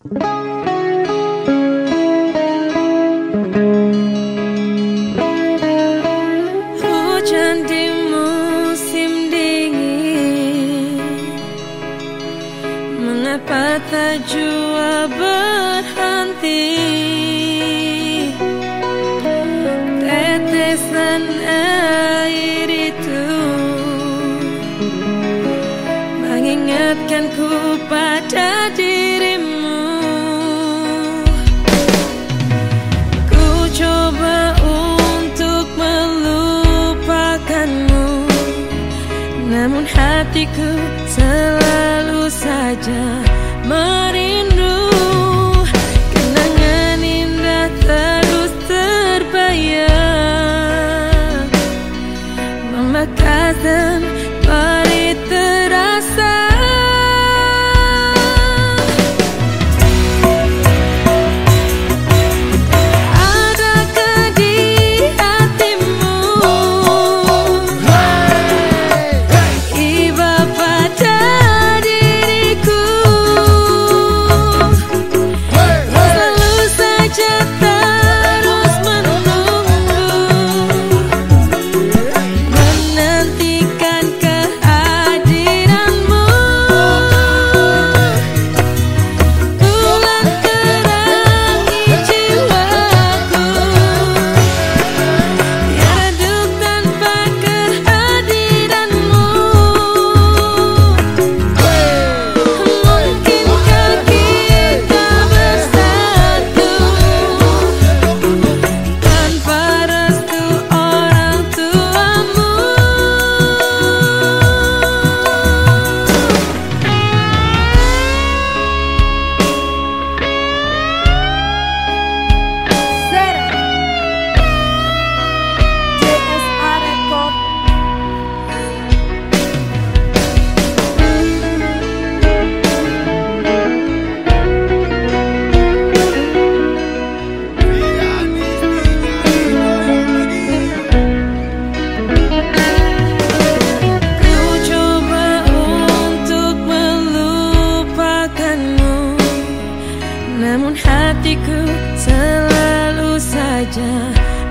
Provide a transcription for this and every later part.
Hujan di musim dingin. Mengapa tak jua berhenti? Tetesan air itu Mengingatkanku pada dirimu. hatiku selalu saja Namun hatiku selalu saja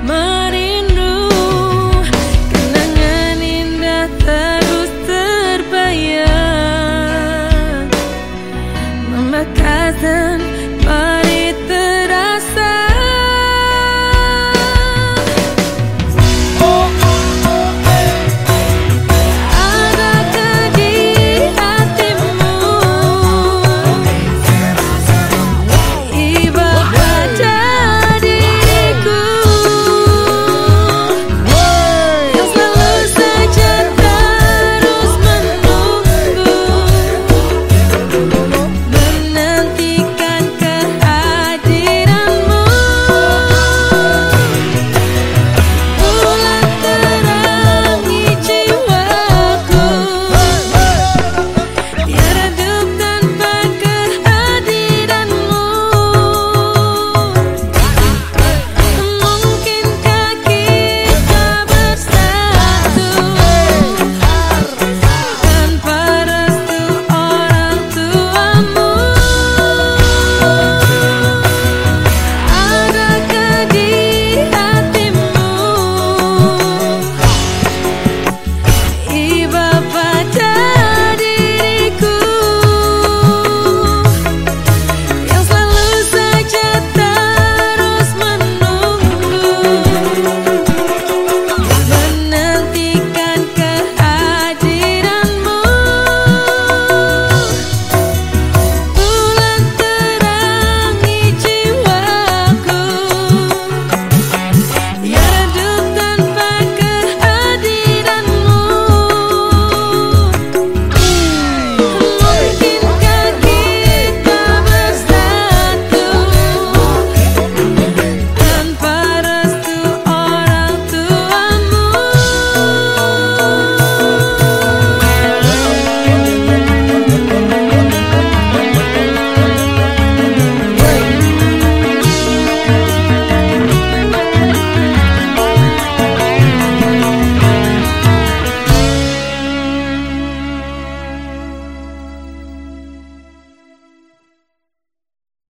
merindu